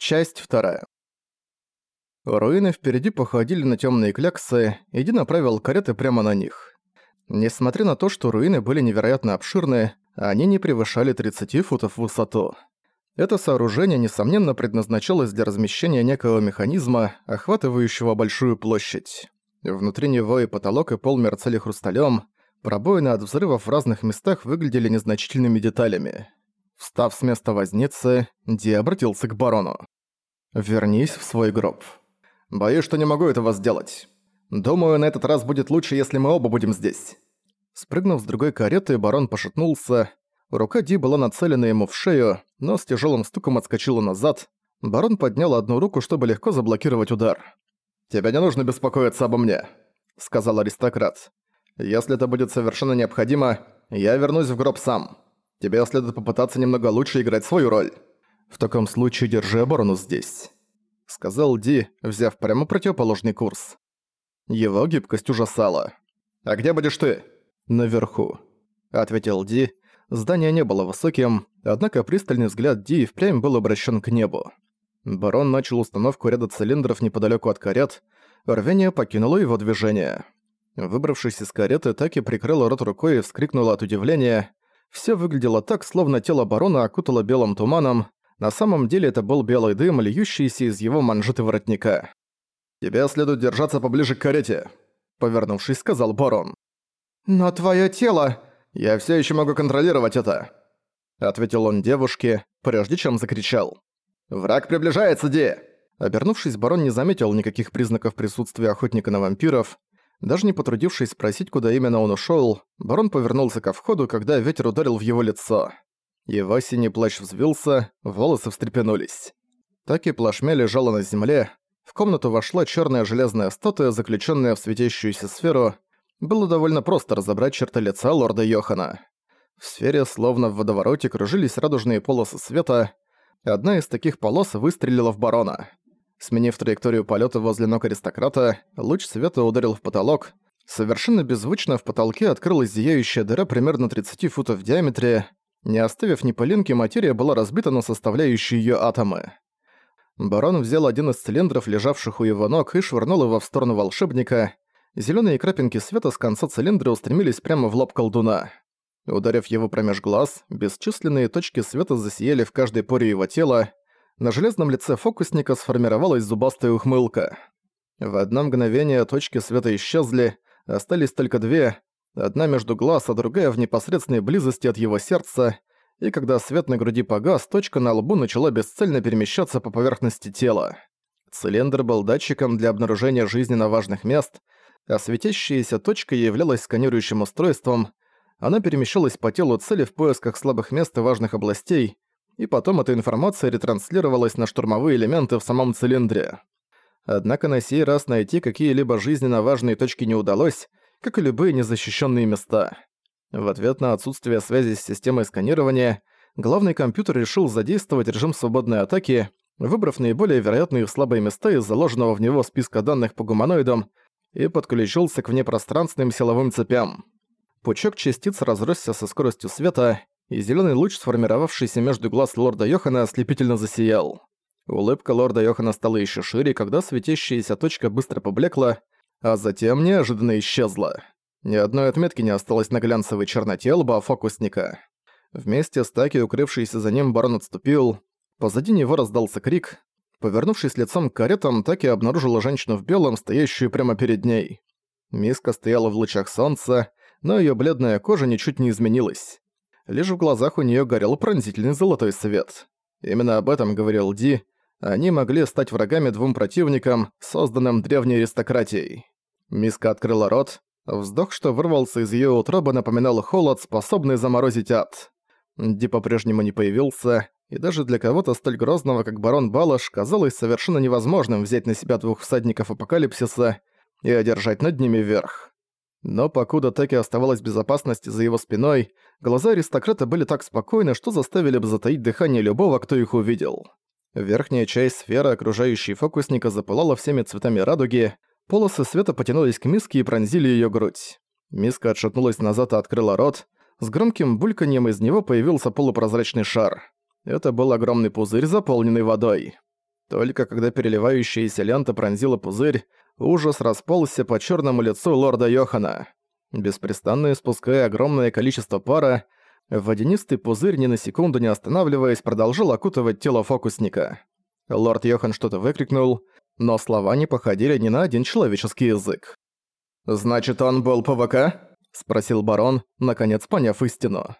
Часть вторая. Руины впереди походили на темные кляксы, и Ди направил кареты прямо на них. Несмотря на то, что руины были невероятно обширны, они не превышали 30 футов в высоту. Это сооружение, несомненно, предназначалось для размещения некого механизма, охватывающего большую площадь. Внутри него и потолок, и пол мерцали хрусталем, пробоины от взрывов в разных местах выглядели незначительными деталями. Встав с места возницы, Ди обратился к барону. «Вернись в свой гроб. Боюсь, что не могу этого сделать. Думаю, на этот раз будет лучше, если мы оба будем здесь». Спрыгнув с другой кареты, барон пошатнулся. Рука Ди была нацелена ему в шею, но с тяжелым стуком отскочила назад. Барон поднял одну руку, чтобы легко заблокировать удар. «Тебе не нужно беспокоиться обо мне», — сказал аристократ. «Если это будет совершенно необходимо, я вернусь в гроб сам. Тебе следует попытаться немного лучше играть свою роль. В таком случае держи оборону здесь», — сказал Ди, взяв прямо противоположный курс. Его гибкость ужасала. «А где будешь ты?» «Наверху», — ответил Ди. Здание не было высоким, однако пристальный взгляд Ди впрямь был обращен к небу. Барон начал установку ряда цилиндров неподалеку от карет, рвение покинуло его движение. Выбравшись из кареты, Таки прикрыла рот рукой и вскрикнула от удивления. Все выглядело так, словно тело барона окутало белым туманом, на самом деле это был белый дым, льющийся из его манжеты воротника. «Тебе следует держаться поближе к карете», — повернувшись, сказал барон. «Но твое тело...» «Я все еще могу контролировать это», — ответил он девушке, прежде чем закричал. «Враг приближается, Ди!» Обернувшись, барон не заметил никаких признаков присутствия охотника на вампиров. Даже не потрудившись спросить, куда именно он ушёл, барон повернулся ко входу, когда ветер ударил в его лицо. Его синий плащ взвился, волосы встрепенулись. Так и плашмя лежала на земле. В комнату вошла чёрная железная статуя, заключённая в светящуюся сферу. Было довольно просто разобрать черты лица лорда Йохана. В сфере, словно в водовороте, кружились радужные полосы света, Одна из таких полос выстрелила в барона. Сменив траекторию полета возле ног аристократа, луч света ударил в потолок. Совершенно беззвучно в потолке открылась зияющая дыра примерно 30 футов в диаметре. Не оставив ни пылинки, материя была разбита на составляющие ее атомы. Барон взял один из цилиндров, лежавших у его ног, и швырнул его в сторону волшебника. Зелёные крапинки света с конца цилиндра устремились прямо в лоб колдуна. Ударив его промеж глаз, бесчисленные точки света засияли в каждой поре его тела, на железном лице фокусника сформировалась зубастая ухмылка. В одно мгновение точки света исчезли, остались только две, одна между глаз, а другая в непосредственной близости от его сердца, и когда свет на груди погас, точка на лбу начала бесцельно перемещаться по поверхности тела. Цилиндр был датчиком для обнаружения жизненно важных мест, а светящаяся точка являлась сканирующим устройством, она перемещалась по телу цели в поисках слабых мест и важных областей, и потом эта информация ретранслировалась на штурмовые элементы в самом цилиндре. Однако на сей раз найти какие-либо жизненно важные точки не удалось, как и любые незащищенные места. В ответ на отсутствие связи с системой сканирования, главный компьютер решил задействовать режим свободной атаки, выбрав наиболее вероятные слабые места из заложенного в него списка данных по гуманоидам и подключился к внепространственным силовым цепям. Пучок частиц разросся со скоростью света, и зеленый луч, сформировавшийся между глаз лорда Йохана, ослепительно засиял. Улыбка лорда Йохана стала еще шире, когда светящаяся точка быстро поблекла, а затем неожиданно исчезла. Ни одной отметки не осталось на глянцевой черноте лба фокусника. Вместе с Таки, укрывшийся за ним, барон отступил. Позади него раздался крик. Повернувшись лицом к каретам, Таки обнаружила женщину в белом, стоящую прямо перед ней. Миска стояла в лучах солнца, но её бледная кожа ничуть не изменилась. Лишь в глазах у неё горел пронзительный золотой свет. Именно об этом говорил Ди. Они могли стать врагами двум противникам, созданным древней аристократией. Миска открыла рот. Вздох, что вырвался из её утробы, напоминал холод, способный заморозить ад. Ди по-прежнему не появился, и даже для кого-то столь грозного, как барон Балаш, казалось совершенно невозможным взять на себя двух всадников апокалипсиса и одержать над ними верх. Но покуда Теки оставалась в безопасности за его спиной, глаза аристократа были так спокойны, что заставили бы затаить дыхание любого, кто их увидел. Верхняя часть сферы, окружающей фокусника, запылала всеми цветами радуги, полосы света потянулись к миске и пронзили её грудь. Миска отшатнулась назад и открыла рот. С громким бульканьем из него появился полупрозрачный шар. Это был огромный пузырь, заполненный водой. Только когда переливающаяся лента пронзила пузырь, ужас расползся по черному лицу лорда Йохана. Беспрестанно испуская огромное количество пара, водянистый пузырь ни на секунду не останавливаясь продолжил окутывать тело фокусника. Лорд Йохан что-то выкрикнул, но слова не походили ни на один человеческий язык. «Значит, он был ПВК?» – спросил барон, наконец поняв истину.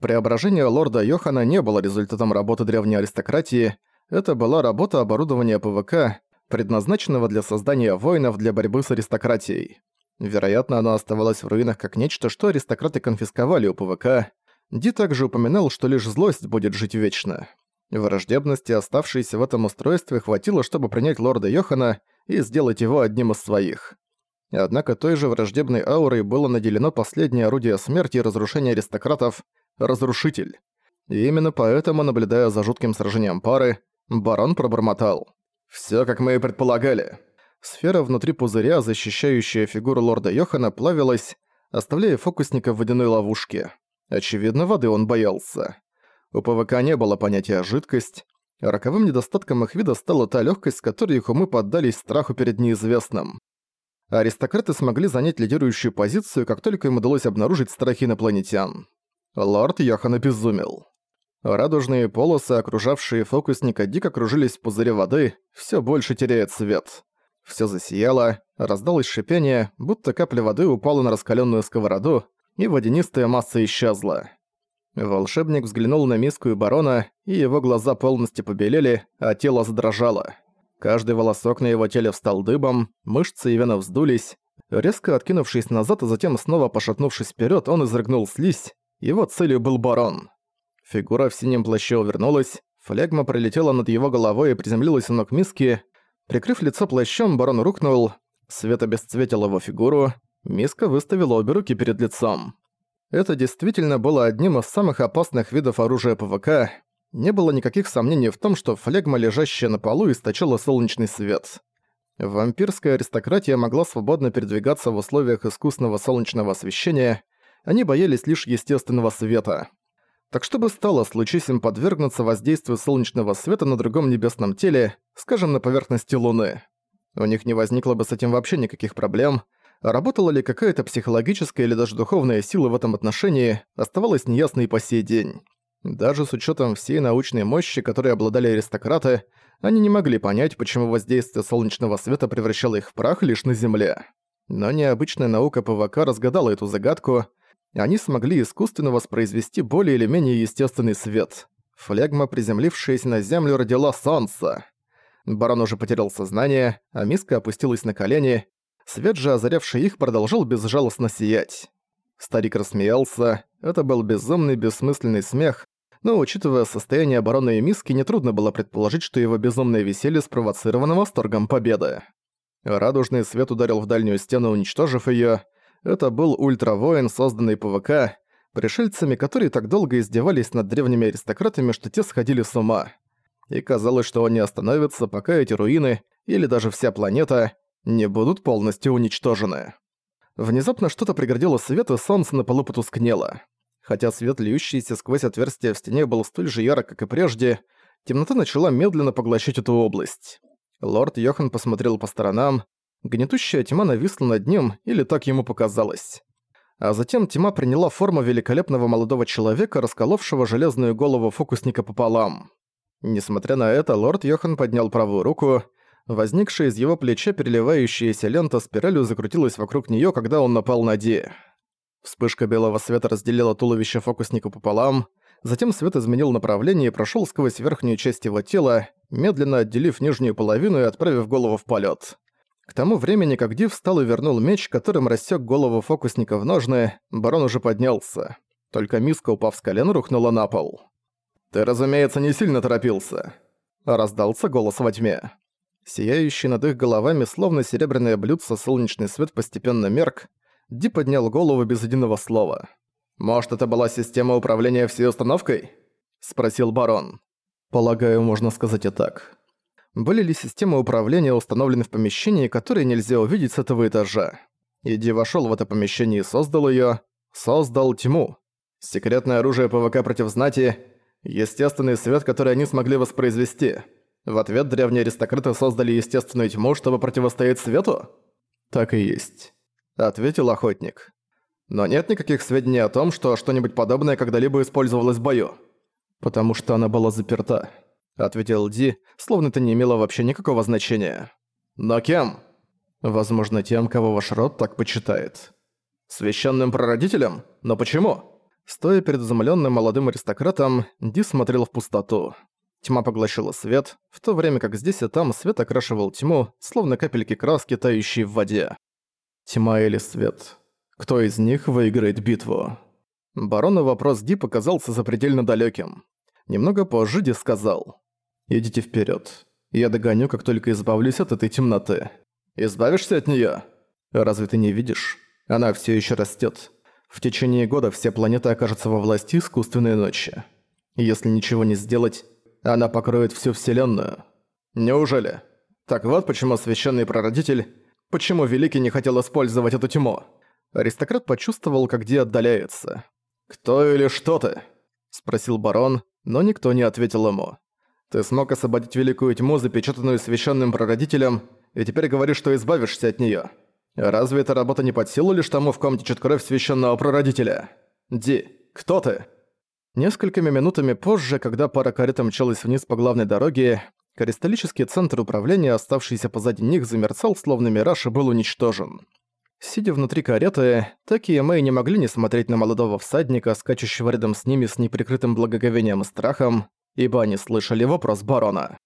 Преображение лорда Йохана не было результатом работы древней аристократии, это была работа оборудования ПВК, предназначенного для создания воинов для борьбы с аристократией. Вероятно, оно оставалось в руинах как нечто, что аристократы конфисковали у ПВК. Ди также упоминал, что лишь злость будет жить вечно. Враждебности, оставшейся в этом устройстве, хватило, чтобы принять лорда Йохана и сделать его одним из своих. Однако той же враждебной аурой было наделено последнее орудие смерти и разрушения аристократов — Разрушитель. И именно поэтому, наблюдая за жутким сражением пары, барон пробормотал. «Всё, как мы и предполагали». Сфера внутри пузыря, защищающая фигуру лорда Йохана, плавилась, оставляя фокусника в водяной ловушке. Очевидно, воды он боялся. У ПВК не было понятия «жидкость». Роковым недостатком их вида стала та легкость, с которой их умы поддались страху перед неизвестным. Аристократы смогли занять лидирующую позицию, как только им удалось обнаружить страхи инопланетян. Лорд Йохан обезумел. Радужные полосы, окружавшие фокусника, дико кружились в пузыре воды, все больше теряя цвет. Все засияло, раздалось шипение, будто капля воды упала на раскаленную сковороду, и водянистая масса исчезла. Волшебник взглянул на миску и барона, и его глаза полностью побелели, а тело задрожало. Каждый волосок на его теле встал дыбом, мышцы и вены вздулись. Резко откинувшись назад, а затем снова пошатнувшись вперед, он изрыгнул слизь. Его целью был барон. Фигура в синем плаще увернулась, флегма пролетела над его головой и приземлилась у ног миски, Прикрыв лицо плащом, барон рухнул, свет обесцветил его фигуру, миска выставила обе руки перед лицом. Это действительно было одним из самых опасных видов оружия ПВК. Не было никаких сомнений в том, что флегма, лежащая на полу, источала солнечный свет. Вампирская аристократия могла свободно передвигаться в условиях искусственного солнечного освещения, они боялись лишь естественного света. Так что бы стало, случись им подвергнуться воздействию солнечного света на другом небесном теле, скажем, на поверхности Луны? У них не возникло бы с этим вообще никаких проблем. Работала ли какая-то психологическая или даже духовная сила в этом отношении, оставалось неясно и по сей день. Даже с учетом всей научной мощи, которой обладали аристократы, они не могли понять, почему воздействие солнечного света превращало их в прах лишь на Земле. Но необычная наука ПВК разгадала эту загадку, они смогли искусственно воспроизвести более или менее естественный свет. Флегма, приземлившаяся на землю, родила солнце. Барон уже потерял сознание, а миска опустилась на колени. Свет же, озарявший их, продолжал безжалостно сиять. Старик рассмеялся. Это был безумный, бессмысленный смех, но, учитывая состояние обороны и миски, нетрудно было предположить, что его безумное веселье спровоцировано восторгом победы. Радужный свет ударил в дальнюю стену, уничтожив её. Это был ультравоин, созданный ПВК, пришельцами, которые так долго издевались над древними аристократами, что те сходили с ума. И казалось, что он не остановится, пока эти руины, или даже вся планета, не будут полностью уничтожены. Внезапно что-то преградило свет, и солнце на полу потускнело. Хотя свет, льющийся сквозь отверстие в стене, был столь же ярок, как и прежде, темнота начала медленно поглощать эту область. Лорд Йохан посмотрел по сторонам, Гнетущая тьма нависла над ним, или так ему показалось. А затем тьма приняла форму великолепного молодого человека, расколовшего железную голову фокусника пополам. Несмотря на это, лорд Йохан поднял правую руку. Возникшая из его плеча переливающаяся лента спиралью закрутилась вокруг неё, когда он напал на Ди. Вспышка белого света разделила туловище фокусника пополам, затем свет изменил направление и прошёл сквозь верхнюю часть его тела, медленно отделив нижнюю половину и отправив голову в полёт. К тому времени, как Див встал и вернул меч, которым рассек голову фокусника в ножны, барон уже поднялся. Только миска, упав с колен, рухнула на пол. «Ты, разумеется, не сильно торопился», — раздался голос во тьме. Сияющий над их головами, словно серебряное блюдце, солнечный свет постепенно мерк, Ди поднял голову без единого слова. «Может, это была система управления всей установкой?» — спросил барон. «Полагаю, можно сказать и так», были ли системы управления установлены в помещении, которые нельзя увидеть с этого этажа. Иди вошёл в это помещение и создал её. Создал тьму. Секретное оружие ПВК против знати. Естественный свет, который они смогли воспроизвести. В ответ древние аристократы создали естественную тьму, чтобы противостоять свету? Так и есть, ответил охотник. Но нет никаких сведений о том, что что-нибудь подобное когда-либо использовалось в бою. Потому что она была заперта, ответил Ди, словно это не имело вообще никакого значения. Но кем? Возможно, тем, кого ваш род так почитает. Священным прародителем? Но почему? Стоя перед изумлённым молодым аристократом, Ди смотрел в пустоту. Тьма поглощала свет, в то время как здесь и там свет окрашивал тьму, словно капельки краски, тающие в воде. Тьма или свет. Кто из них выиграет битву? Барону вопрос Ди показался запредельно далеким. Немного позже Ди сказал. «Идите вперед. Я догоню, как только избавлюсь от этой темноты. Избавишься от нее? Разве ты не видишь? Она все еще растет. В течение года все планеты окажутся во власти искусственной ночи. Если ничего не сделать, она покроет всю Вселенную. Неужели? Так вот почему священный прародитель, почему Великий не хотел использовать эту тьму. Аристократ почувствовал, как Ди отдаляется. «Кто или что ты?» – спросил барон, но никто не ответил ему. «Ты смог освободить Великую Тьму, запечатанную священным прародителем, и теперь говоришь, что избавишься от неё. Разве эта работа не под силу лишь тому, в ком течет кровь священного прародителя? Ди, кто ты?» Несколькими минутами позже, когда пара карет мчалась вниз по главной дороге, кристаллический центр управления, оставшийся позади них, замерцал, словно мираж, и был уничтожен. Сидя внутри кареты, Таки и Мэй не могли не смотреть на молодого всадника, скачущего рядом с ними с неприкрытым благоговением и страхом, ибо они слышали вопрос барона.